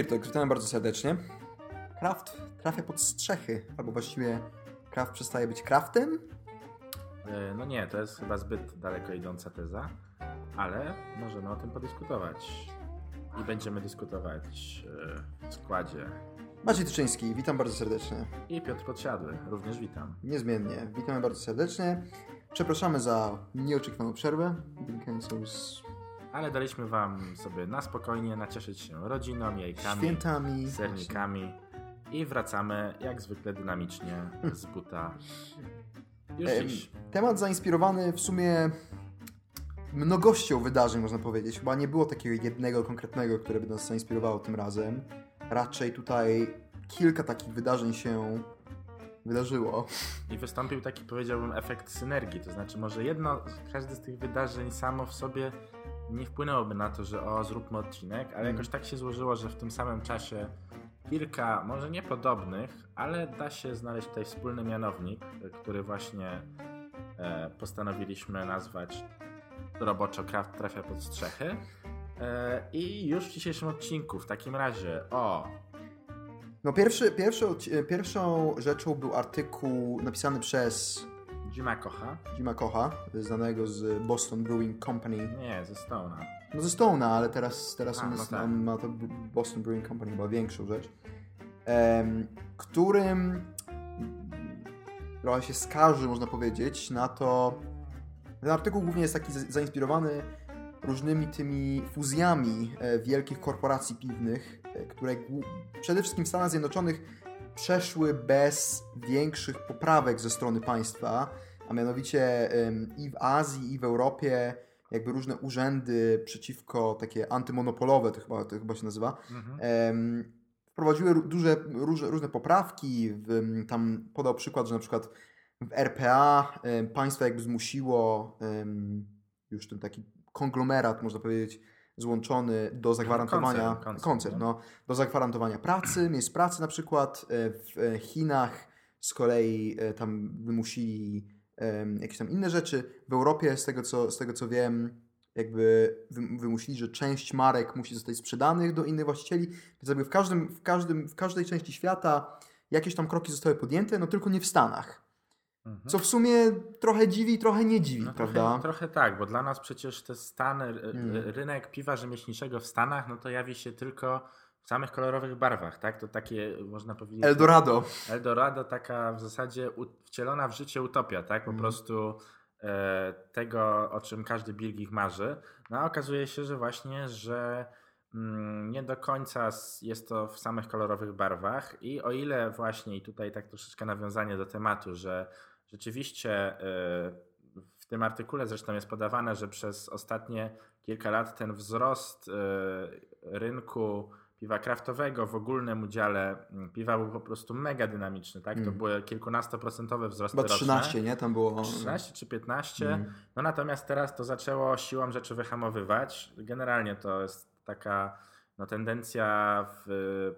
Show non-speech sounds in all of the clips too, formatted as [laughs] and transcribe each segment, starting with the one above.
Birtok, witamy bardzo serdecznie. Kraft trafia pod strzechy, albo właściwie Kraft przestaje być Kraftem? E, No nie, to jest chyba zbyt daleko idąca teza, ale możemy o tym podyskutować. I będziemy dyskutować e, w składzie. Maciej Tyczyński, witam bardzo serdecznie. I Piotr Podsiadły, również witam. Niezmiennie, witamy bardzo serdecznie. Przepraszamy za nieoczekiwaną przerwę, z Ale daliśmy wam sobie na spokojnie nacieszyć się rodziną, jajkami, świętami. sernikami i wracamy jak zwykle dynamicznie z buta. Już Em, dziś. Temat zainspirowany w sumie mnogością wydarzeń, można powiedzieć. Chyba nie było takiego jednego konkretnego, które by nas zainspirowało tym razem. Raczej tutaj kilka takich wydarzeń się wydarzyło. I wystąpił taki, powiedziałbym, efekt synergii. To znaczy, może jedno, każde z tych wydarzeń samo w sobie nie wpłynęłoby na to, że o, zróbmy odcinek, ale jakoś tak się złożyło, że w tym samym czasie kilka, może nie podobnych, ale da się znaleźć tutaj wspólny mianownik, który właśnie e, postanowiliśmy nazwać roboczo Kraft trafia pod strzechy. E, I już w dzisiejszym odcinku, w takim razie, o, No pierwszy, pierwszy, pierwszą rzeczą był artykuł napisany przez Jima Kocha. Jima Kocha, znanego z Boston Brewing Company. Nie, ze Stone'a. No ze Stone'a, ale teraz, teraz A, on, no jest, tak. on ma to Boston Brewing Company, chyba większą rzecz, em, którym trochę się skarży, można powiedzieć, na to... Ten artykuł głównie jest taki za- zainspirowany różnymi tymi fuzjami e, wielkich korporacji piwnych, e, które przede wszystkim w Stanach Zjednoczonych przeszły bez większych poprawek ze strony państwa, a mianowicie i w Azji, i w Europie jakby różne urzędy przeciwko, takie antymonopolowe, to chyba, to chyba się nazywa, Mhm. wprowadziły duże, różne, różne poprawki. Tam podał przykład, że na przykład w RPA państwo jakby zmusiło już ten taki konglomerat, można powiedzieć, złączony do zagwarantowania Koncern, koncern, koncern, nie? no, do zagwarantowania pracy, miejsc pracy na przykład. E, W e, Chinach z kolei e, tam wymusili jakieś tam inne rzeczy. W Europie, z tego co, z tego co wiem, jakby wy- wymusili, że część marek musi zostać sprzedanych do innych właścicieli. Więc jakby w, każdym, w, każdym, w każdej części świata jakieś tam kroki zostały podjęte, no tylko nie w Stanach. Mhm. Co w sumie trochę dziwi, trochę nie dziwi, No prawda? trochę, trochę tak, bo dla nas przecież te Stany, Mm. rynek piwa rzemieślniczego w Stanach, no to jawi się tylko w samych kolorowych barwach, tak? To takie, można powiedzieć... Eldorado. Eldorado, taka w zasadzie wcielona w życie utopia, tak? Po Mm. prostu e, tego, o czym każdy Bilgich marzy. No a okazuje się, że właśnie, że mm, nie do końca jest to w samych kolorowych barwach i o ile właśnie, i tutaj tak troszeczkę nawiązanie do tematu, że rzeczywiście e, w tym artykule zresztą jest podawane, że przez ostatnie kilka lat ten wzrost e, rynku piwa kraftowego w ogólnym udziale mm, piwa był po prostu mega dynamiczny, tak? To Mm. były kilkunastoprocentowe wzrosty roczne. 13, nie? Tam było... 13 czy 15. Mm. No natomiast teraz to zaczęło siłą rzeczy wyhamowywać. Generalnie to jest taka no, tendencja w,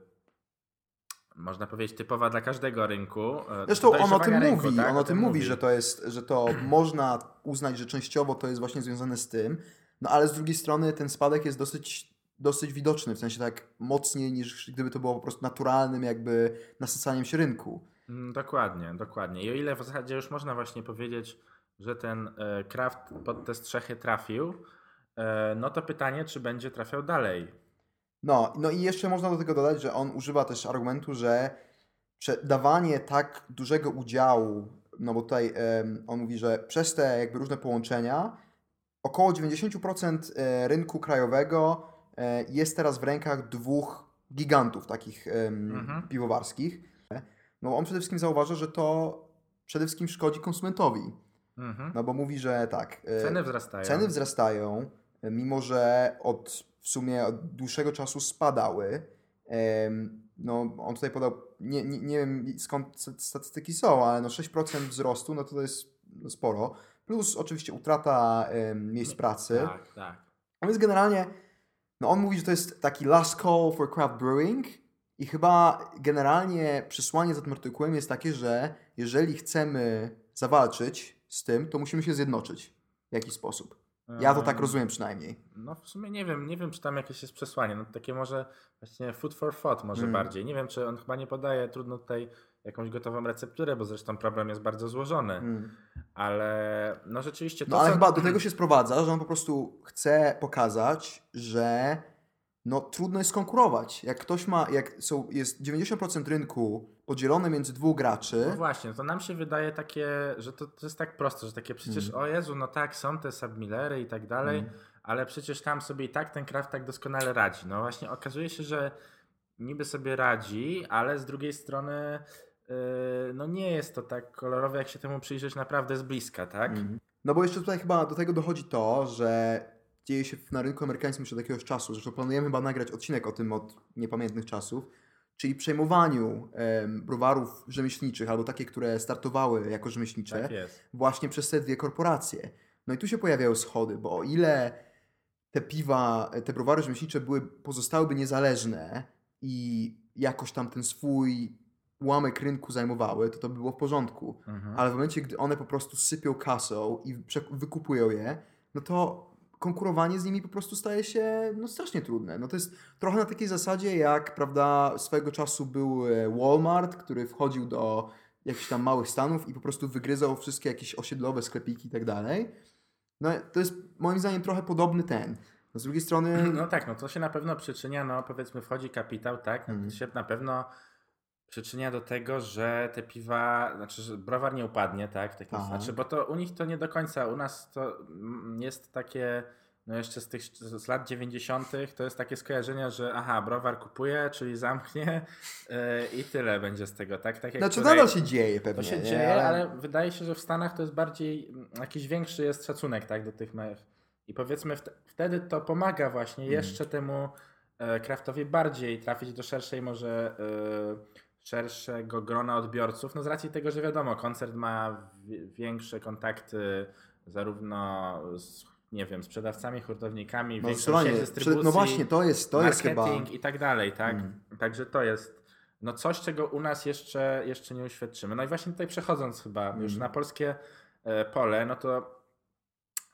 można powiedzieć typowa dla każdego rynku. e, Zresztą on o tym rynku, mówi, tak? on o tym mówi, że to jest, że to [clears throat] można uznać, że częściowo to jest właśnie związane z tym, no ale z drugiej strony ten spadek jest dosyć, dosyć widoczny, w sensie tak mocniej niż gdyby to było po prostu naturalnym jakby nasycaniem się rynku. Mm, Dokładnie, dokładnie. I o ile w zasadzie już można właśnie powiedzieć, że ten e, Kraft pod te strzechy trafił, e, no to pytanie, czy będzie trafiał dalej. No, no i jeszcze można do tego dodać, że on używa też argumentu, że dawanie tak dużego udziału, no bo tutaj on mówi, że przez te jakby różne połączenia około 90% e, rynku krajowego e, jest teraz w rękach dwóch gigantów takich em, Mhm. piwowarskich. No on przede wszystkim zauważa, że to przede wszystkim szkodzi konsumentowi. Mhm. No bo mówi, że tak. e, Ceny wzrastają. Ceny wzrastają, mimo że od w sumie od dłuższego czasu spadały. No, on tutaj podał, nie, nie, nie wiem skąd st- statystyki są, ale no 6% wzrostu, no to, to jest sporo. Plus oczywiście utrata miejsc pracy. Tak, tak. A więc generalnie, no on mówi, że to jest taki last call for craft brewing i chyba generalnie przesłanie za tym artykułem jest takie, że jeżeli chcemy zawalczyć z tym, to musimy się zjednoczyć w jakiś sposób. Ja to tak Em, rozumiem przynajmniej. No w sumie nie wiem, nie wiem czy tam jakieś jest przesłanie. No takie może właśnie food for thought może Mm. bardziej. Nie wiem czy on chyba nie podaje, trudno tutaj jakąś gotową recepturę, bo zresztą problem jest bardzo złożony. Mm. Ale no rzeczywiście to No ale co- chyba do [clears throat] tego się sprowadza, że on po prostu chce pokazać, że no trudno jest konkurować. Jak ktoś ma, jak są, jest 90% rynku podzielone między dwóch graczy, No właśnie, to nam się wydaje takie, że to, to jest tak proste, że takie przecież, Mm. o Jezu, no tak, są te submillery i tak dalej, Mm. ale przecież tam sobie i tak ten craft tak doskonale radzi. No właśnie okazuje się, że niby sobie radzi, ale z drugiej strony yy, no nie jest to tak kolorowe, jak się temu przyjrzeć naprawdę z bliska, tak? Mhm. No bo jeszcze tutaj chyba do tego dochodzi to, że dzieje się na rynku amerykańskim już od jakiegoś czasu. Zresztą planujemy chyba nagrać odcinek o tym od niepamiętnych czasów, czyli przejmowaniu browarów rzemieślniczych albo takie, które startowały jako rzemieślnicze Tak właśnie przez te dwie korporacje. No i tu się pojawiają schody, bo o ile te piwa, te browary rzemieślnicze były, pozostałyby niezależne i jakoś tam ten swój ułamek rynku zajmowały, to to by było w porządku. Mhm. Ale w momencie, gdy one po prostu sypią kasą i wykupują je, no to konkurowanie z nimi po prostu staje się no, strasznie trudne. No to jest trochę na takiej zasadzie, jak prawda, swojego czasu był e, Walmart, który wchodził do jakichś tam małych stanów i po prostu wygryzał wszystkie jakieś osiedlowe sklepiki i tak dalej. No to jest moim zdaniem trochę podobny ten. No, z drugiej strony... [clears throat] No tak, no to się na pewno przyczynia, no powiedzmy wchodzi kapitał, tak, no to się na pewno przyczynia do tego, że te piwa, znaczy, że browar nie upadnie, tak, Aha. znaczy, bo to u nich to nie do końca, u nas to mm, jest takie, no jeszcze z tych z lat 90. to jest takie skojarzenie, że aha, browar kupuje, czyli zamknie yy, i tyle będzie z tego, tak, tak jak Znaczy nadal się dzieje pewnie. to się nie? dzieje, ale wydaje się, że w Stanach to jest bardziej mm, jakiś większy jest szacunek tak, do tych małych. I powiedzmy wt- wtedy to pomaga właśnie Mhm. jeszcze temu e, craftowi bardziej trafić do szerszej może e, szerszego grona odbiorców. No z racji tego, że wiadomo, koncert ma wi- większe kontakty zarówno z nie wiem, sprzedawcami, hurtownikami, No, większą zdecydowanie. sieć Przed- dystrybucji no właśnie, to jest, to jest chyba... i tak dalej, tak? Mm. Także to jest no coś, czego u nas jeszcze, jeszcze nie uświadczymy. No i właśnie tutaj przechodząc chyba już Mm. na polskie e, pole, no to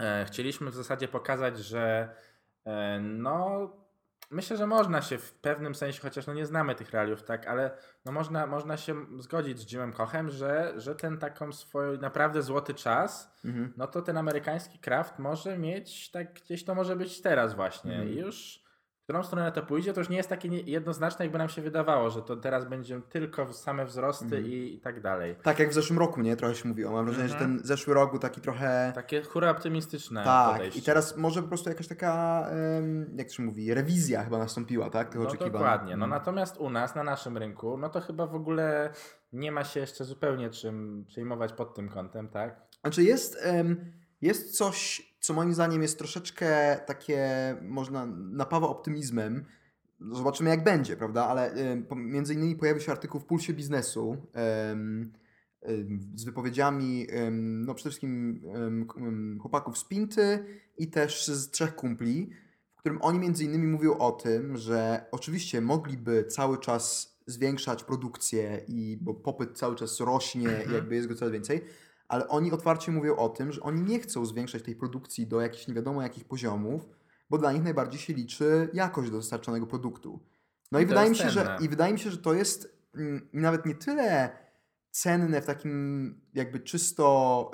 e, chcieliśmy w zasadzie pokazać, że e, no myślę, że można się w pewnym sensie, chociaż no nie znamy tych realiów, tak, ale no można, można się zgodzić z Jimem Kochem, że, że ten taką swój naprawdę złoty czas, Mhm. no to ten amerykański craft może mieć, tak gdzieś to może być teraz właśnie. Mhm. I już którą stronę to pójdzie, to już nie jest takie jednoznaczne, jakby nam się wydawało, że to teraz będzie tylko same wzrosty Mhm. i, i tak dalej. Tak jak w zeszłym roku, nie? Trochę się mówiło. Mam wrażenie, że Mhm. ten zeszły rok był taki trochę... Takie hura optymistyczne Tak, podejście. i teraz może po prostu jakaś taka, jak to się mówi, rewizja chyba nastąpiła, tak? Tych No oczekiwań. dokładnie. No Mm. natomiast u nas, na naszym rynku, no to chyba w ogóle nie ma się jeszcze zupełnie czym przejmować pod tym kątem, tak? Znaczy jest, jest coś, co moim zdaniem jest troszeczkę takie, można, napawa optymizmem. Zobaczymy jak będzie, prawda? Ale po- między innymi pojawił się artykuł w Pulsie Biznesu z wypowiedziami no przede wszystkim chłopaków z Pinty i też z trzech kumpli, w którym oni między innymi mówią o tym, że oczywiście mogliby cały czas zwiększać produkcję i bo popyt cały czas rośnie i Mhm. jakby jest go coraz więcej, ale oni otwarcie mówią o tym, że oni nie chcą zwiększać tej produkcji do jakichś nie wiadomo jakich poziomów, bo dla nich najbardziej się liczy jakość dostarczanego produktu. No i, I wydaje mi się, że i wydaje mi się, że to jest mm, nawet nie tyle cenne w takim jakby czysto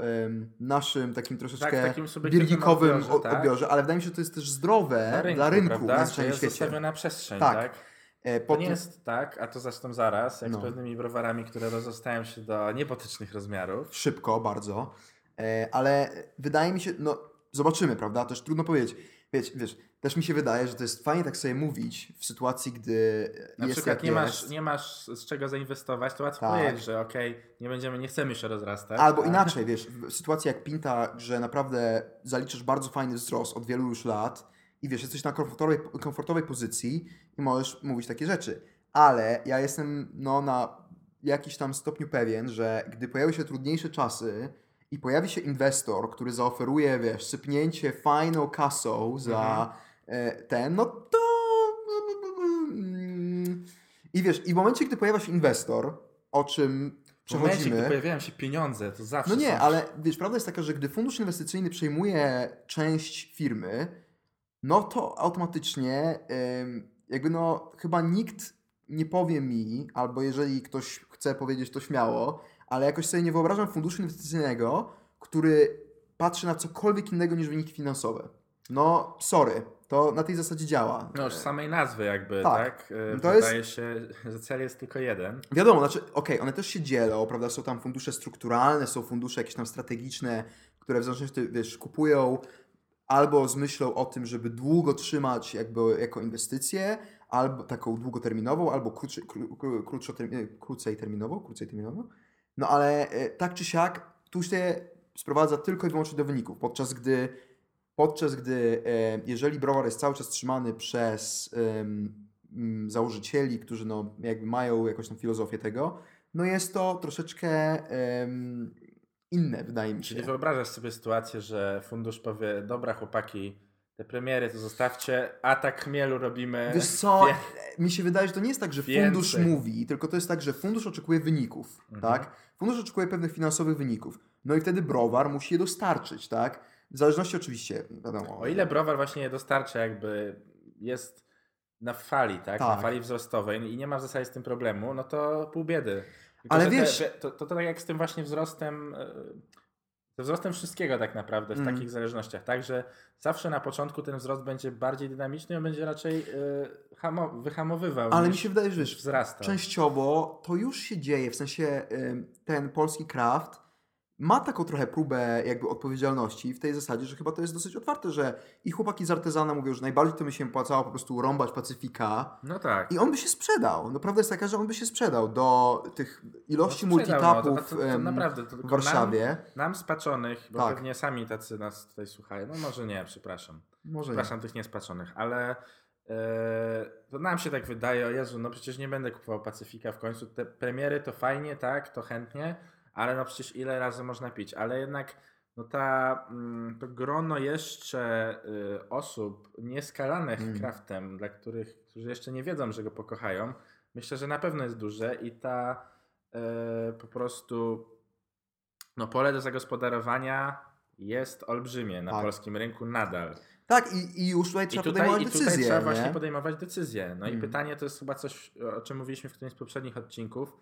naszym takim troszeczkę Tak, takim birgikowym odbiorze, tak? odbiorze, ale wydaje mi się, że to jest też zdrowe dla rynku, prawda? na Że zwyczajnym jest świecie. przestrzeń, Tak. tak? E, To nie jest tak, a to zresztą zaraz, jak No. z pewnymi browarami, które rozrostają się do niebotycznych rozmiarów. szybko bardzo, e, ale wydaje mi się, no zobaczymy, prawda? Też trudno powiedzieć. Wiesz, wiesz, też mi się wydaje, że to jest fajnie tak sobie mówić w sytuacji, gdy Na jest przykład jak nie jest. masz, nie masz z czego zainwestować, to łatwo Tak. powiedzieć, że okej, nie będziemy, nie chcemy się rozrastać. Albo a- inaczej, [laughs] wiesz, w sytuacji jak Pinta, że naprawdę zaliczasz bardzo fajny wzrost od wielu już lat i wiesz, jesteś na komfortowej, komfortowej pozycji i możesz mówić takie rzeczy. Ale ja jestem no, na jakiś tam stopniu pewien, że gdy pojawią się trudniejsze czasy i pojawi się inwestor, który zaoferuje, wiesz, sypnięcie fajną kasą za e, ten, no to... mm, I wiesz, i w momencie, gdy pojawia się inwestor, o czym przechodzimy... gdy pojawiają się pieniądze, to zawsze No nie, są... ale wiesz, prawda jest taka, że gdy fundusz inwestycyjny przejmuje część firmy, no to automatycznie jakby no chyba nikt nie powie mi, albo jeżeli ktoś chce powiedzieć to śmiało, ale jakoś sobie nie wyobrażam funduszu inwestycyjnego, który patrzy na cokolwiek innego niż wyniki finansowe. No, sorry, to na tej zasadzie działa. No z samej nazwy jakby, Tak. tak? E, To Wydaje się, że cel jest tylko jeden. Wiadomo, znaczy, okej, one też się dzielą, prawda? Są tam fundusze strukturalne, są fundusze jakieś tam strategiczne, które w zależności, wiesz, kupują albo z myślą o tym, żeby długo trzymać jakby jako inwestycję, albo taką długoterminową, albo krótszy, kró, kró, krótszo, termi- krócej terminową, krócej terminową. No ale e, tak czy siak, tu się sprowadza tylko i wyłącznie do wyników, podczas gdy podczas gdy e, jeżeli browar jest cały czas trzymany przez mm, założycieli, którzy no, jakby mają jakąś tam filozofię tego, no jest to troszeczkę em, inne, wydaje mi się. Czyli wyobrażasz sobie sytuację, że fundusz powie, dobra chłopaki, te premiery to zostawcie, a tak chmielu robimy. Wiesz co, mi się wydaje, że to nie jest tak, że Więcej. fundusz mówi, tylko to jest tak, że fundusz oczekuje wyników, Mhm. tak? Fundusz oczekuje pewnych finansowych wyników. No i wtedy browar musi je dostarczyć, tak? W zależności oczywiście, wiadomo. O ile browar właśnie je dostarcza, jakby jest na fali, tak? Na Tak. fali wzrostowej i nie ma w zasadzie z tym problemu, no to pół biedy. Tylko, Ale te- wiesz- te- to, to, tak jak z tym właśnie wzrostem, e, ze wzrostem wszystkiego tak naprawdę w Mm. takich zależnościach, tak? Że zawsze na początku ten wzrost będzie bardziej dynamiczny, on będzie raczej e, hamo, wyhamowywał Ale mi się wydaje, że wzrastał. częściowo to już się dzieje, w sensie ten polski craft ma taką trochę próbę jakby odpowiedzialności w tej zasadzie, że chyba to jest dosyć otwarte, że i chłopaki z Artezana mówią, że najbardziej to mi się opłacało po prostu rąbać Pacyfika No tak. i on by się sprzedał. No prawda jest taka, że on by się sprzedał do tych ilości No, sprzedał, no, to- multitapów to, to, naprawdę, to w Warszawie. Nam, nam spaczonych, bo Tak. pewnie sami tacy nas tutaj słuchają. No może nie, przepraszam. Może nie. Przepraszam tych niespaczonych, ale e, to nam się tak wydaje, o Jezu, no przecież nie będę kupował Pacyfika w końcu. Te premiery to fajnie, tak, to chętnie, ale no przecież ile razy można pić, ale jednak no ta, mm, to grono jeszcze y, osób nieskalanych Mm. craftem, dla których, którzy jeszcze nie wiedzą, że go pokochają, myślę, że na pewno jest duże i ta e, po prostu no pole do zagospodarowania jest olbrzymie na Tak. polskim rynku nadal. Tak i, i już tutaj I trzeba tutaj, podejmować i tutaj decyzje. trzeba nie? właśnie podejmować decyzje. No i Mm. pytanie to jest chyba coś, o czym mówiliśmy w którymś z poprzednich odcinków,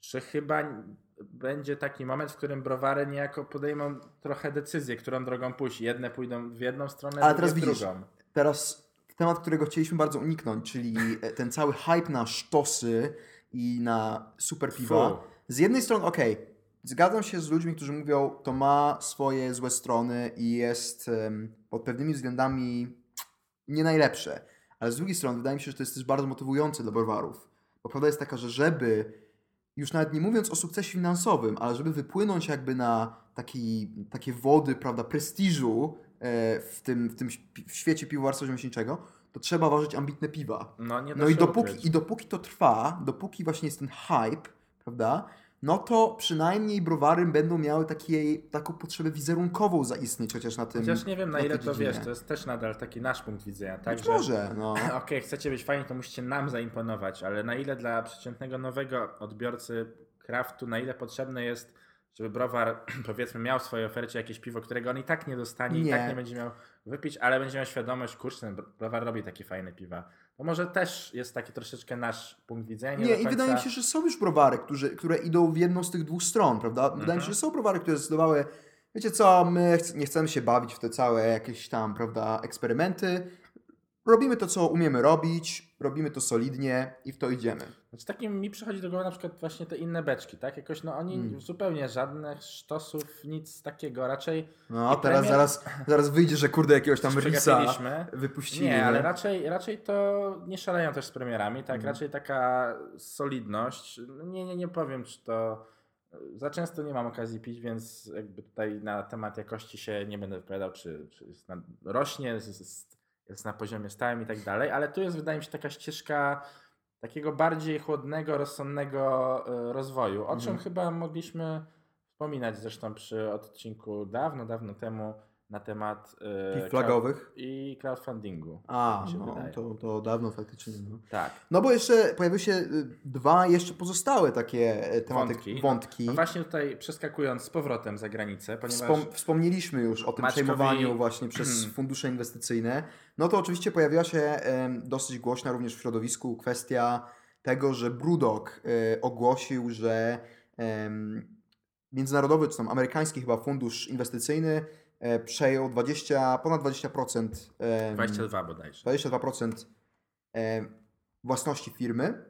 że chyba będzie taki moment, w którym browary niejako podejmą trochę decyzję, którą drogą pójść. Jedne pójdą w jedną stronę, Ale teraz w widzisz, drugą. teraz temat, którego chcieliśmy bardzo uniknąć, czyli e, ten cały hype na sztosy i na super piwa. Z jednej strony, okej, zgadzam się z ludźmi, którzy mówią, to ma swoje złe strony i jest em, pod pewnymi względami nie najlepsze. Ale z drugiej strony, wydaje mi się, że to jest też bardzo motywujące dla browarów. Bo prawda jest taka, że żeby, już nawet nie mówiąc o sukcesie finansowym, ale żeby wypłynąć jakby na taki, takie wody, prawda, prestiżu e, w tym, w tym w świecie piwowarstwa rzemieślniczego, to trzeba ważyć ambitne piwa. No, No i dopóki, ukryć. i dopóki to trwa, dopóki właśnie jest ten hype, prawda, no to przynajmniej browary będą miały takiej, taką potrzebę wizerunkową zaistnieć, chociaż na tym. Chociaż nie wiem na tej ile to dziedzinie. wiesz, to jest też nadal taki nasz punkt widzenia, tak? Być że- może, no. [laughs] Okej, chcecie być fajni, to musicie nam zaimponować, ale na ile dla przeciętnego nowego odbiorcy craftu, na ile potrzebne jest, żeby browar [clears throat] powiedzmy miał w swojej ofercie jakieś piwo, którego on i tak nie dostanie, i Nie. tak nie będzie miał wypić, ale będzie miał świadomość, kurczę, ten browar robi takie fajne piwa. To może też jest taki troszeczkę nasz punkt widzenia. Nie, i końca- wydaje mi się, że są już browary, którzy, które idą w jedną z tych dwóch stron, prawda? Wydaje mi Mhm. się, że są browary, które zdecydowały, wiecie co, my chc- nie chcemy się bawić w te całe jakieś tam, prawda, eksperymenty. Robimy to, co umiemy robić, robimy to solidnie i w to idziemy. Znaczy, takim mi przychodzi do głowy na przykład właśnie te inne beczki, tak? Jakoś no oni Mm. zupełnie żadnych sztosów, nic takiego, raczej No, teraz premier- zaraz, zaraz wyjdzie, że kurde jakiegoś tam risa wypuścili. Nie, ale raczej, raczej to nie szaleją też z premierami, tak? Mhm. Raczej taka solidność. Nie, nie, nie powiem, czy to. Za często nie mam okazji pić, więc jakby tutaj na temat jakości się nie będę wypowiadał, czy, czy jest na, rośnie, jest, jest, jest na poziomie stałym i tak dalej, ale tu jest, wydaje mi się, taka ścieżka takiego bardziej chłodnego, rozsądnego e, rozwoju, o czym Mhm. chyba mogliśmy wspominać zresztą przy odcinku dawno, dawno temu na temat e, flagowych. i crowdfundingu. A, się no, to, to dawno faktycznie. No. Tak. no bo jeszcze pojawiły się y, dwa jeszcze pozostałe takie e, tematy, Wątki. wątki. No właśnie tutaj przeskakując z powrotem za granicę, ponieważ Wspom- wspomnieliśmy już o tym Maćkowi- przejmowaniu właśnie [clears throat] przez fundusze inwestycyjne. No to oczywiście pojawiła się em, dosyć głośna również w środowisku kwestia tego, że Brudok e, ogłosił, że międzynarodowy, czy tam amerykański chyba fundusz inwestycyjny e, przejął 20, ponad 20%, em, 22 bodajże. 22% e, własności firmy,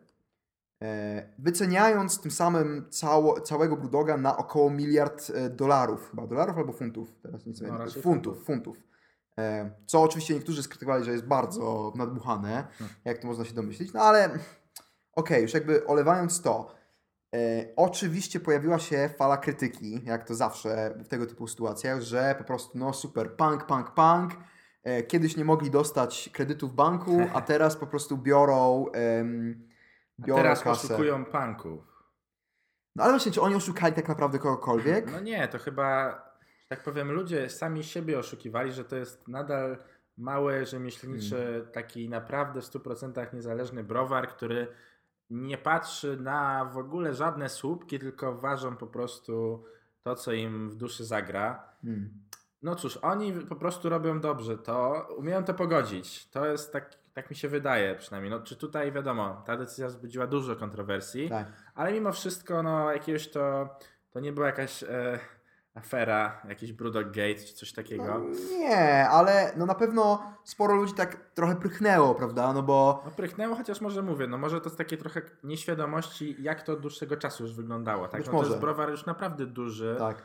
e, wyceniając tym samym cało, całego Brudoga na około miliard e, dolarów, chyba dolarów albo funtów, teraz nie No, funtów, funtów. E, Co oczywiście niektórzy skrytykowali, że jest bardzo nadmuchane, Hmm. jak to można się domyślić, no ale okej, już jakby olewając to, e, oczywiście pojawiła się fala krytyki, jak to zawsze w tego typu sytuacjach, że po prostu no super, punk, punk, punk, e, kiedyś nie mogli dostać kredytu w banku, a [laughs] teraz po prostu biorą, A biorą teraz kasę. oszukują punków. No ale właśnie, czy oni oszukali tak naprawdę kogokolwiek? No nie, to chyba, że tak powiem, ludzie sami siebie oszukiwali, że to jest nadal mały, rzemieślniczy, Hmm. taki naprawdę w 100% niezależny browar, który nie patrzy na w ogóle żadne słupki, tylko ważą po prostu to, co im w duszy zagra. Hmm. No cóż, oni po prostu robią dobrze to, umieją to pogodzić. To jest tak, tak mi się wydaje przynajmniej. No, czy tutaj wiadomo, ta decyzja wzbudziła dużo kontrowersji, Tak. ale mimo wszystko, no jakiegoś to, to nie była jakaś e, afera, jakiś Brudok Gate czy coś takiego. No, nie, ale no na pewno sporo ludzi tak trochę prychnęło, prawda? No bo No prychnęło, chociaż może mówię, no może to jest takie trochę nieświadomości, jak to od dłuższego czasu już wyglądało. Tak? Być No, to może. jest browar już naprawdę duży. tak.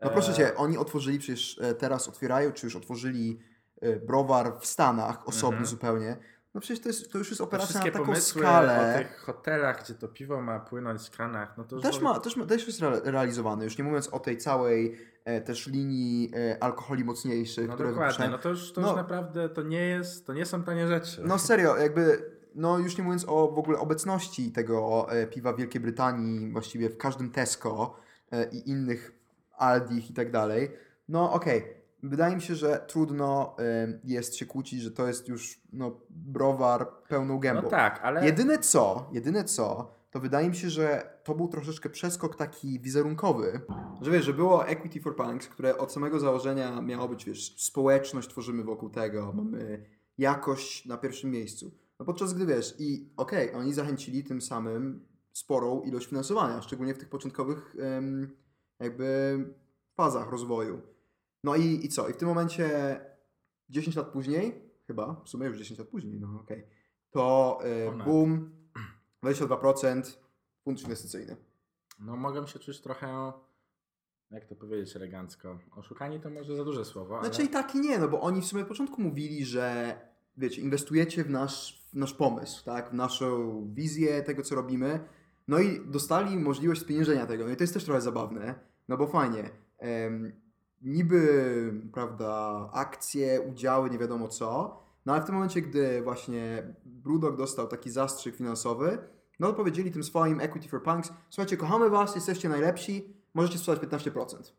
No proszę E, cię, oni otworzyli przecież e, teraz otwierają, czy już otworzyli e, browar w Stanach, osobny Mhm. zupełnie. No przecież to, jest, to już jest operacja na taką pomysły skalę. o tych hotelach, gdzie to piwo ma płynąć z kranach, no to już Też, w ma, też, ma, też jest re- realizowany, już nie mówiąc o tej całej e, też linii e, alkoholi mocniejszych, No które dokładnie, wypuszczają. no to już, to No. już naprawdę to nie jest, to nie są tanie rzeczy. No serio, jakby, no już nie mówiąc o w ogóle obecności tego e, piwa w Wielkiej Brytanii, właściwie w każdym Tesco e, i innych Aldich i tak dalej, no okej, wydaje mi się, że trudno e, jest się kłócić, że to jest już no, browar pełną gębą. no tak, ale Jedyne co, jedyne co, to wydaje mi się, że to był troszeczkę przeskok taki wizerunkowy, że wiesz, że było Equity for Punks, które od samego założenia miało być, wiesz, społeczność tworzymy wokół tego, mamy jakość na pierwszym miejscu. No podczas gdy wiesz, i okej, oni zachęcili tym samym sporą ilość finansowania, szczególnie w tych początkowych em, jakby fazach rozwoju. No i, i co? I w tym momencie 10 lat później, chyba, w sumie już 10 lat później, no okej, to e, Ponad. boom, 22% fundusz inwestycyjny. no mogą się czuć trochę, jak to powiedzieć elegancko, oszukani to może za duże słowo, Znaczy ale i tak i nie, no bo oni w sumie od początku mówili, że wiecie, inwestujecie w nasz, w nasz pomysł, tak, w naszą wizję tego, co robimy, no i dostali możliwość spieniężenia tego, no i to jest też trochę zabawne, no bo fajnie, em, niby, prawda, akcje, udziały, nie wiadomo co, no ale w tym momencie, gdy właśnie Brudok dostał taki zastrzyk finansowy, no to powiedzieli tym swoim Equity for Punks, słuchajcie, kochamy was, jesteście najlepsi, możecie sprzedać 15%.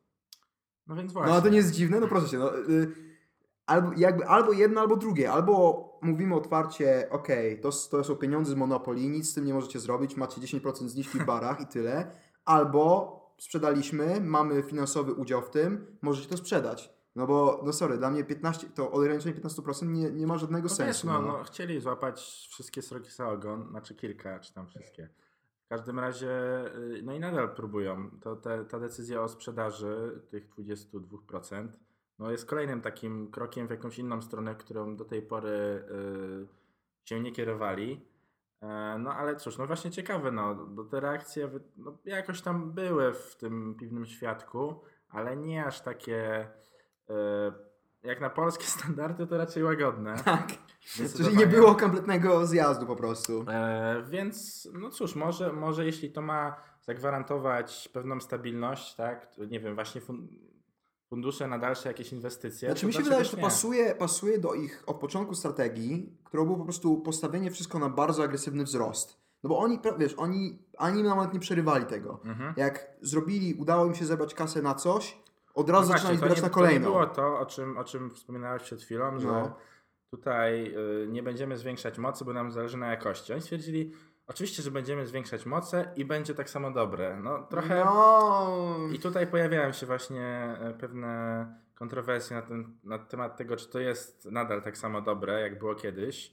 no więc właśnie. No ale to nie jest dziwne, no proszę cię, no, y, albo, jakby, albo jedno, albo drugie, albo mówimy otwarcie, okej, to, to są pieniądze z Monopoly, nic z tym nie możecie zrobić, macie 10% zniżki w barach i tyle, albo sprzedaliśmy, mamy finansowy udział w tym, możecie to sprzedać. No bo, no sorry, dla mnie 15, to ograniczenie 15% nie, nie ma żadnego No sensu. wiesz, no, no, chcieli złapać wszystkie sroki za ogon, znaczy kilka, czy tam wszystkie. W każdym razie, y, no i nadal próbują. To te, ta decyzja o sprzedaży tych 22% no jest kolejnym takim krokiem w jakąś inną stronę, którą do tej pory y, się nie kierowali. E, No ale cóż, no właśnie ciekawe, no, bo te reakcje no, jakoś tam były w tym piwnym świadku, ale nie aż takie e, jak na polskie [laughs] standardy to raczej łagodne. Tak, czyli nie było kompletnego zjazdu po prostu. E, więc, no cóż, może, może jeśli to ma zagwarantować pewną stabilność, tak, nie wiem, właśnie fun- fundusze na dalsze jakieś inwestycje. Znaczy to mi się dlaczego wydaje, że to pasuje, pasuje do ich od początku strategii, którą było po prostu postawienie wszystko na bardzo agresywny wzrost. No bo oni, wiesz, oni ani nawet nie przerywali tego. Mhm. Jak zrobili, udało im się zebrać kasę na coś, od razu No właśnie, zaczyna ich to brać na To kolejną. nie było to, o czym, o czym wspominałeś przed chwilą, że No. tutaj y, nie będziemy zwiększać mocy, bo nam zależy na jakości. Oni stwierdzili, oczywiście, że będziemy zwiększać moce i będzie tak samo dobre. No trochę... No. I tutaj pojawiają się właśnie e, pewne kontrowersje na, ten, na temat tego, czy to jest nadal tak samo dobre, jak było kiedyś.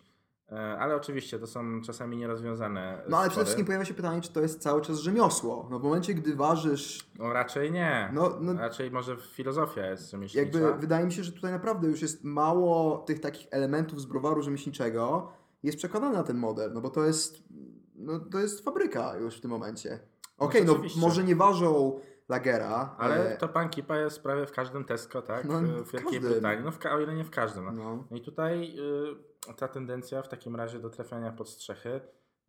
E, Ale oczywiście to są czasami nierozwiązane No ale przede wszystkim pojawia się pytanie, czy to jest cały czas rzemiosło. No w momencie, gdy ważysz, No raczej nie. no, no Raczej może filozofia jest rzemieślnicza. jakby wydaje mi się, że tutaj naprawdę już jest mało tych takich elementów z browaru rzemieślniczego jest przekonany na ten model, no bo to jest, no to jest fabryka już w tym momencie. Okej, no, rzeczywiście. może nie ważą lagera, Ale e, to pan Kipa jest prawie w każdym Tesco, tak? No, w Wielkiej. Brytanii. No, w, o ile nie w każdym. No. no. No i tutaj y, ta tendencja w takim razie do trafiania pod strzechy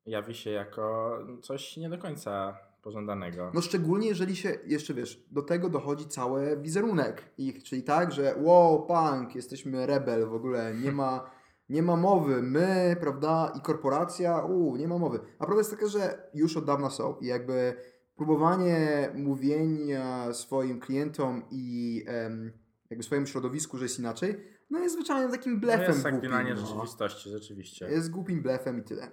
jawi się jako coś nie do końca pożądanego. No szczególnie jeżeli się, jeszcze wiesz, do tego dochodzi cały wizerunek ich, czyli tak, że wow, punk, jesteśmy rebel, w ogóle nie ma, [laughs] nie ma mowy, my, prawda, i korporacja, u, nie ma mowy. A prawda jest taka, że już od dawna są i jakby próbowanie mówienia swoim klientom i em, jakby swojemu środowisku, że jest inaczej, no jest zwyczajnie takim to blefem jest głupim. no. rzeczywistości, rzeczywiście. Jest głupim blefem i tyle.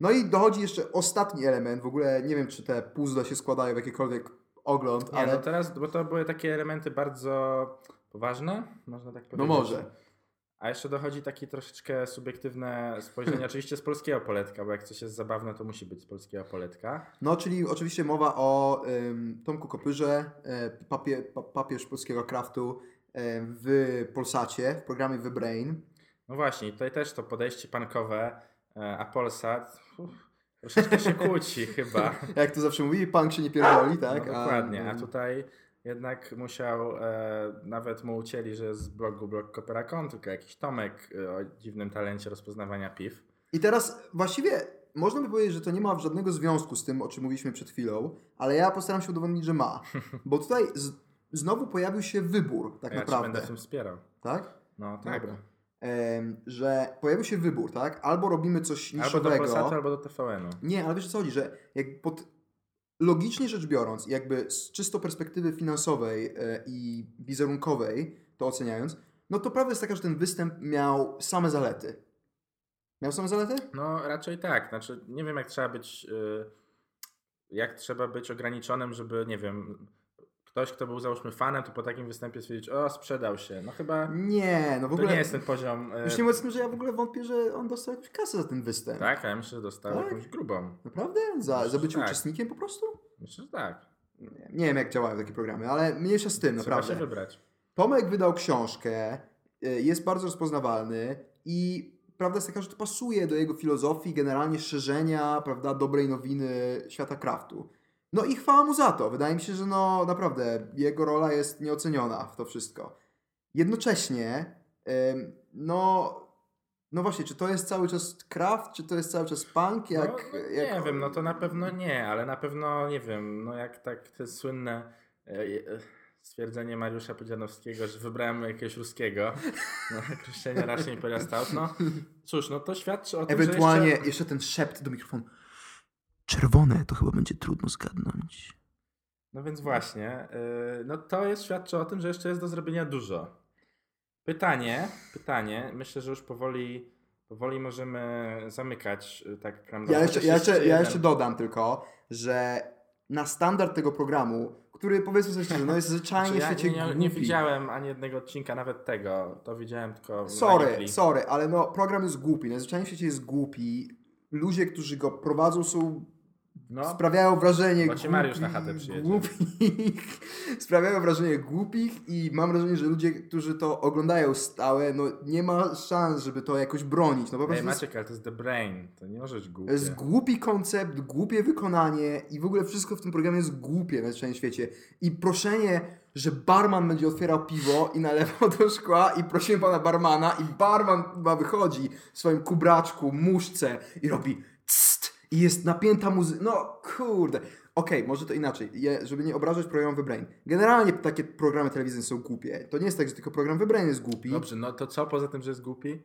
No i dochodzi jeszcze ostatni element, w ogóle nie wiem, czy te puzzle się składają w jakikolwiek ogląd, Nie, ale... no teraz, bo to były takie elementy bardzo poważne, można tak No powiedzieć. może. A jeszcze dochodzi takie troszeczkę subiektywne spojrzenie, [laughs] oczywiście z polskiego poletka, bo jak coś jest zabawne, to musi być z polskiego poletka. No, czyli oczywiście mowa o ym, Tomku Kopyrze, e, papie, pa, papież polskiego kraftu e, w Polsacie, w programie The Brain. No właśnie, tutaj też to podejście pankowe, e, a Polsat uff, troszeczkę się kłóci [laughs] chyba. Jak to zawsze mówi, punk się nie pierdoli, tak? No dokładnie, A, tutaj jednak musiał, e, nawet mu ucięli, że z blogu blog Kopera.com, tylko jakiś Tomek e, o dziwnym talencie rozpoznawania piw. I teraz właściwie można by powiedzieć, że to nie ma żadnego związku z tym, o czym mówiliśmy przed chwilą, ale ja postaram się udowodnić, że ma. [laughs] Bo tutaj z, znowu pojawił się wybór, tak ja naprawdę. będę w tym wspierał. Tak? No tak. Dobra. Że pojawił się wybór, tak? Albo robimy coś Albo do. Polsatu, albo do TVN-u. Nie, ale wiesz o co chodzi, że jak pod, logicznie rzecz biorąc, jakby z czysto perspektywy finansowej e, i wizerunkowej to oceniając, no to prawda jest taka, że ten występ miał same zalety. Miał same zalety? No raczej tak. Znaczy, nie wiem jak trzeba być, y, jak trzeba być ograniczonym, żeby, nie wiem, ktoś, kto był załóżmy fanem, to po takim występie stwierdzić, o sprzedał się. No chyba Nie, no w to ogóle... nie jest ten poziom. y, Już nie mówiąc tym, że ja w ogóle wątpię, że on dostał jakąś kasę za ten występ. Tak, a ja myślę, że dostał Tak? jakąś grubą. Naprawdę? Za, Myślę, za bycie tak. uczestnikiem po prostu? Myślę, że tak. Nie, nie wiem, jak działają takie programy, ale mniejsza z tym, Trzeba naprawdę. się wybrać. Tomek wydał książkę, y, jest bardzo rozpoznawalny i prawda jest taka, że to pasuje do jego filozofii, generalnie szerzenia, prawda, dobrej nowiny świata kraftu. No i chwała mu za to. Wydaje mi się, że no naprawdę jego rola jest nieoceniona w to wszystko. Jednocześnie, no, no właśnie, czy to jest cały czas kraft, czy to jest cały czas punk? Jak, no, no, jak... Nie wiem, no to na pewno nie, ale na pewno nie wiem, no jak tak te słynne e, stwierdzenie Mariusza Podzianowskiego, że wybrałem jakiegoś ruskiego, no [laughs] określenie raczej Stout, no cóż, no to świadczy o tym, Ewentualnie że jeszcze... jeszcze... ten szept do mikrofonu. Czerwone to chyba będzie trudno zgadnąć. No więc właśnie, y, no to jest świadczy o tym, że jeszcze jest do zrobienia dużo. Pytanie, pytanie, myślę, że już powoli, powoli możemy zamykać y, tak prawda? Ja jeszcze, ja, jeszcze, ja jeden- jeszcze dodam tylko, że na standard tego programu, który powiedzmy sobie szczerze, no jest [laughs] zwyczajnie Znaczy, w ja świecie nie, nie, głupi. nie widziałem ani jednego odcinka, nawet tego. To widziałem tylko. Sorry, sorry, ale no program jest głupi, najzwyczajniej w świecie jest głupi. Ludzie, którzy go prowadzą są No, sprawiają wrażenie Bo Mariusz na chatę przyjedzie. głupich, [laughs] sprawiają wrażenie głupich i mam wrażenie, że ludzie, którzy to oglądają stałe, no nie ma szans, żeby to jakoś bronić. No po Ej, prostu jest Maciek, ale to jest The Brain. To nie może być To głupie. jest głupi koncept, głupie wykonanie i w ogóle wszystko w tym programie jest głupie na całym świecie. I proszenie, że barman będzie otwierał piwo i nalewał do szkła i prosimy pana barmana i barman chyba wychodzi w swoim kubraczku, muszce i robi cst i jest napięta muzyka. No kurde. Okej, może to inaczej, Je, żeby nie obrażać programu Wybrain. Generalnie takie programy telewizyjne są głupie. To nie jest tak, że tylko program Wybrain jest głupi. Dobrze, no to co poza tym, że jest głupi?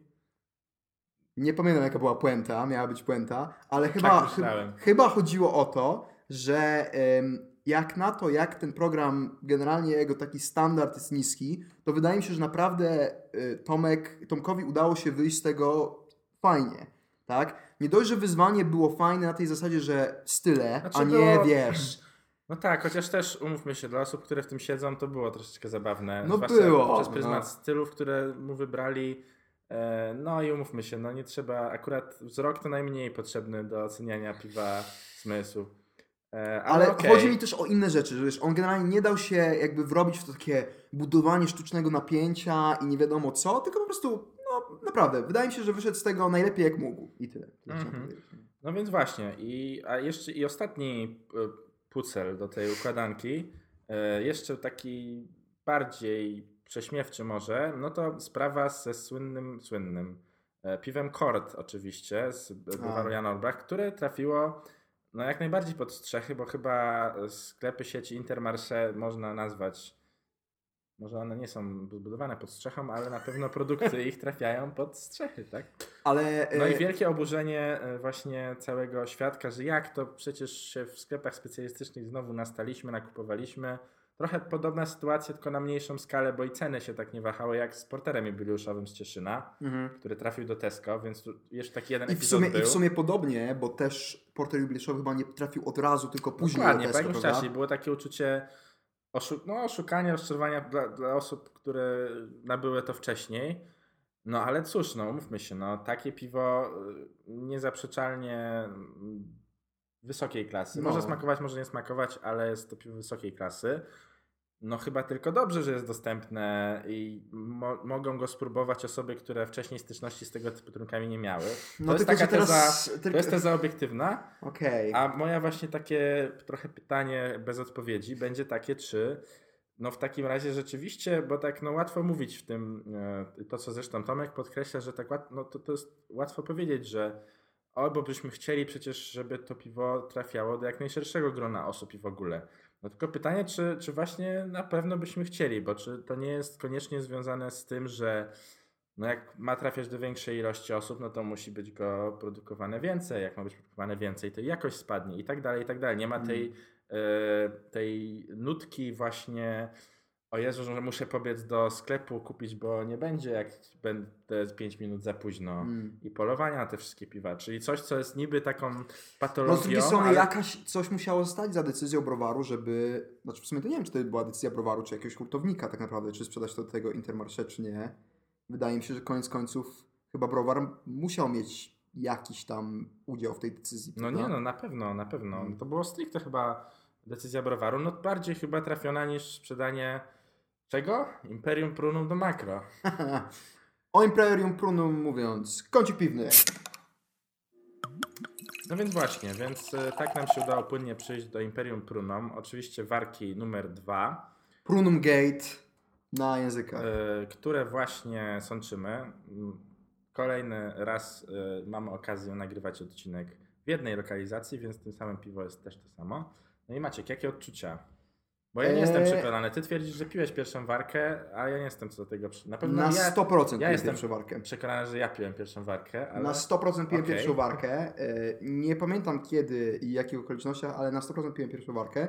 Nie pamiętam jaka była puenta, miała być puenta, ale chyba, Tak myślałem. chyba chodziło o to, że em, jak na to, jak ten program, generalnie jego taki standard jest niski, to wydaje mi się, że naprawdę y, Tomek, Tomkowi udało się wyjść z tego fajnie. Tak? Nie dość, że wyzwanie było fajne na tej zasadzie, że style, Znaczy a nie było- wiesz. No tak, chociaż też umówmy się, dla osób, które w tym siedzą, to było troszeczkę zabawne. No Zwłaszcza było, Przez pryzmat no. stylów, które mu wybrali. E, No i umówmy się, no nie trzeba, akurat wzrok to najmniej potrzebny do oceniania piwa zmysłu. E, Ale, Ale okej. chodzi mi też o inne rzeczy, że wiesz, on generalnie nie dał się jakby wrobić w to takie budowanie sztucznego napięcia i nie wiadomo co, tylko po prostu, no naprawdę, wydaje mi się, że wyszedł z tego najlepiej jak mógł i tyle. Mhm. powiedzieć. No więc właśnie, i, a jeszcze i ostatni e, pucel do tej układanki, e, jeszcze taki bardziej prześmiewczy może, no to sprawa ze słynnym, słynnym e, piwem Kord oczywiście z Bawaru Jan Orbach, które trafiło no jak najbardziej pod strzechy, bo chyba sklepy sieci Intermarché można nazwać może one nie są zbudowane pod strzechą, ale na pewno produkty [laughs] ich trafiają pod strzechy, tak? Ale No i e, wielkie oburzenie e, właśnie całego świadka, że jak to przecież się w sklepach specjalistycznych znowu nastaliśmy, nakupowaliśmy. Trochę podobna sytuacja, tylko na mniejszą skalę, bo i ceny się tak nie wahały jak z porterem jubileuszowym z Cieszyna, mhm. który trafił do Tesco, więc tu jeszcze taki jeden I w, sumie, był. I w sumie podobnie, bo też porter jubileuszowy chyba nie trafił od razu, tylko później Dokładnie, do po Tesco, jakimś prawda? czasie było takie uczucie oszu- no, oszukania, rozczarowania dla, dla osób, które nabyły to wcześniej. No ale cóż, no umówmy się, no takie piwo y, niezaprzeczalnie mm, wysokiej klasy. No. Może smakować, może nie smakować, ale jest to piwo wysokiej klasy. No chyba tylko dobrze, że jest dostępne i mo- mogą go spróbować osoby, które wcześniej styczności z tego typu trunkami nie miały. To No jest tylko, taka że teraz... teza, tylko... to jest teza obiektywna. Okej. A moja właśnie takie trochę pytanie bez odpowiedzi będzie takie, czy no w takim razie rzeczywiście, bo tak no łatwo mówić w tym, e, to co zresztą Tomek podkreśla, że tak łat, no to, to jest łatwo powiedzieć, że o, bo byśmy chcieli przecież, żeby to piwo trafiało do jak najszerszego grona osób i w ogóle. No tylko pytanie, czy, czy właśnie na pewno byśmy chcieli, bo czy to nie jest koniecznie związane z tym, że no jak ma trafiać do większej ilości osób, no to musi być go produkowane więcej. Jak ma być produkowane więcej, to jakość spadnie i tak dalej, i tak dalej. Nie ma tej, e, tej nutki właśnie o Jezu, że muszę pobiec do sklepu kupić, bo nie będzie jak będę 5 minut za późno. Mm. I polowania na te wszystkie piwa. Czyli coś, co jest niby taką No patologią, z drugiej strony ale... jakaś coś musiało stać za decyzją browaru, żeby. Znaczy w sumie to nie wiem, czy to była decyzja browaru, czy jakiegoś hurtownika tak naprawdę, czy sprzedać to do tego Intermarché, czy nie. Wydaje mi się, że koniec końców chyba browar musiał mieć jakiś tam udział w tej decyzji. No prawda? nie, no na pewno, na pewno. Mm. To było stricte chyba decyzja browaru. No bardziej chyba trafiona niż sprzedanie czego? Imperium Prunum do Makro. [laughs] o Imperium Prunum mówiąc, kącik piwny. No więc właśnie, więc e, tak nam się udało płynnie przyjść do Imperium Prunum. Oczywiście warki numer dwa, Prunum Gate na językach. e, które właśnie sączymy. Mm, Kolejny raz e, mamy okazję nagrywać odcinek w jednej lokalizacji, więc tym samym piwo jest też to samo. No i Maciek, jakie odczucia? Bo ja nie Eee. jestem przekonany. Ty twierdzisz, że piłeś pierwszą warkę, a ja nie jestem co do tego. przy- Na pewno na ja 100% ja jestem warkę. przekonany, że ja piłem pierwszą warkę, ale Na 100% piłem Okej. pierwszą warkę. E, Nie pamiętam kiedy i jakich okolicznościach, ale na 100% piłem pierwszą warkę.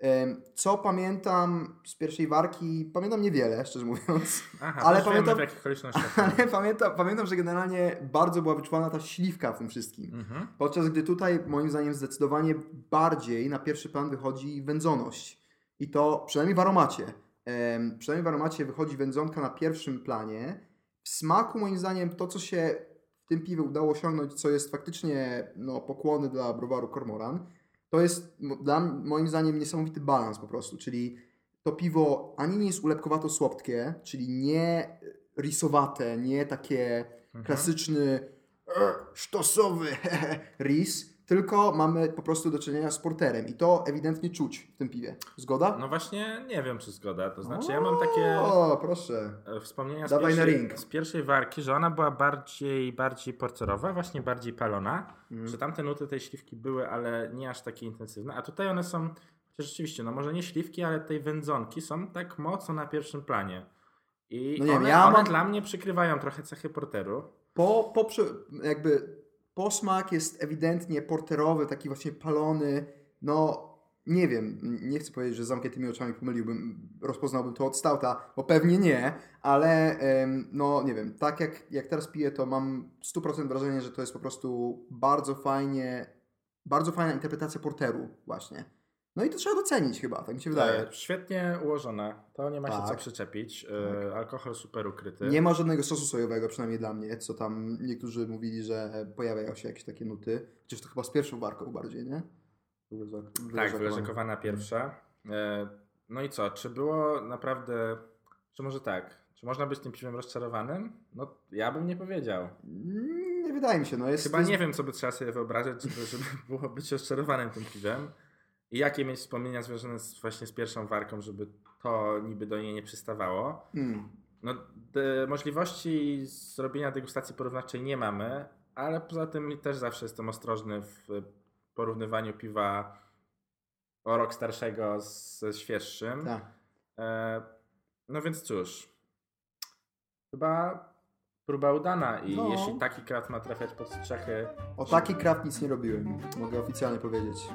Em, Co pamiętam z pierwszej warki? Pamiętam niewiele, szczerze mówiąc. Aha, ale pamiętam- w jakich okolicznościach. Ale pamiętam, pamiętam, że generalnie bardzo była wyczuwana ta śliwka w tym wszystkim. mhm. Podczas gdy tutaj, moim zdaniem, zdecydowanie bardziej na pierwszy plan wychodzi wędzoność. I to przynajmniej w aromacie. Przynajmniej w aromacie wychodzi wędzonka na pierwszym planie. W smaku, moim zdaniem, to, co się w tym piwie udało osiągnąć, co jest faktycznie no, pokłony dla browaru Cormoran, to jest dla, moim zdaniem niesamowity balans po prostu. Czyli to piwo ani nie jest ulepkowato słodkie, czyli nie risowate, nie takie Mhm. klasyczny e, sztosowy [laughs] ris, tylko mamy po prostu do czynienia z porterem i to ewidentnie czuć w tym piwie. Zgoda? No właśnie nie wiem, czy zgoda. To znaczy, ja mam takie O, proszę. e, wspomnienia z Dawaj pierwszej, z pierwszej warki, że ona była bardziej, bardziej porcerowa, właśnie bardziej palona. Mm. Że tamte nuty tej śliwki były, ale nie aż takie intensywne. A tutaj one są, chociaż rzeczywiście, no może nie śliwki, ale tej wędzonki są tak mocno na pierwszym planie. I No nie one, ja one mam- dla mnie przykrywają trochę cechy porteru. Po, po, prze- jakby posmak jest ewidentnie porterowy, taki właśnie palony. No, nie wiem, nie chcę powiedzieć, że z zamkniętymi oczami pomyliłbym, rozpoznałbym to od stauta, bo pewnie nie, ale no nie wiem, tak jak, jak teraz piję, to mam 100% wrażenie, że to jest po prostu bardzo fajnie, bardzo fajna interpretacja porteru właśnie. No i to trzeba docenić chyba, tak mi się wydaje. E, Świetnie ułożone. To nie ma się Tak. co przyczepić. E, Alkohol super ukryty. Nie ma żadnego sosu sojowego, przynajmniej dla mnie, co tam niektórzy mówili, że pojawiają się jakieś takie nuty. Chociaż to chyba z pierwszą warką bardziej, nie? Tak, wyleżakowana. pierwsza. E, No i co? Czy było naprawdę. Czy może tak? Czy można być tym piwem rozczarowanym? No, ja bym nie powiedział. Nie wydaje mi się, no jest... Chyba nie wiem, co by trzeba sobie wyobrazić, żeby, żeby [laughs] było być rozczarowanym tym piwem. I jakie mieć wspomnienia związane z, właśnie z pierwszą warką, żeby to niby do niej nie przystawało. Mm. No, możliwości zrobienia degustacji porównawczej nie mamy, ale poza tym też zawsze jestem ostrożny w porównywaniu piwa o rok starszego ze świeższym. Tak. E, no więc cóż, chyba próba udana i No. jeśli taki krat ma trafiać pod strzechy, O taki kraft nic nie robiłem, mogę oficjalnie powiedzieć.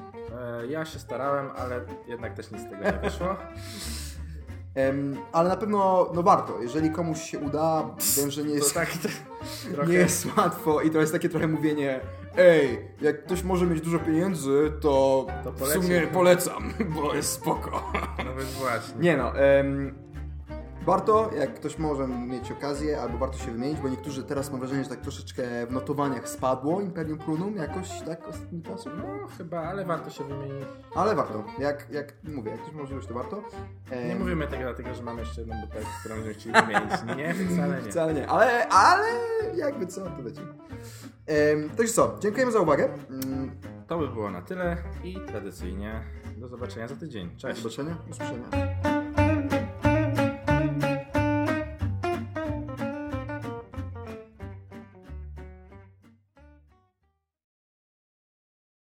e, ja się starałem, ale jednak też nic z tego nie wyszło. [laughs] Em, ale na pewno, no warto, jeżeli komuś się uda, wiem, że nie jest, tak [laughs] trochę... nie jest łatwo i to jest takie trochę mówienie ej, jak ktoś może mieć dużo pieniędzy, to, To w sumie polecam, [laughs] bo jest spoko. No więc właśnie. Nie no, em, warto, jak ktoś może mieć okazję, albo warto się wymienić, bo niektórzy teraz mam wrażenie, że tak troszeczkę w notowaniach spadło Imperium Prunum jakoś tak ostatnim czasem. No chyba, ale warto się wymienić. Ale warto, jak, jak mówię, jak ktoś ma możliwość, to warto. Em, Nie mówimy tego dlatego, że mamy jeszcze jedną butelkę, którą będziemy chcieli wymienić. Nie, [laughs] wcale nie. Wcale nie, ale, ale jakby co, to wiecie. Um, także co, dziękujemy za uwagę. Mm, To by było na tyle i tradycyjnie do zobaczenia za tydzień. Do Cześć. zobaczenia, do usłyszenia.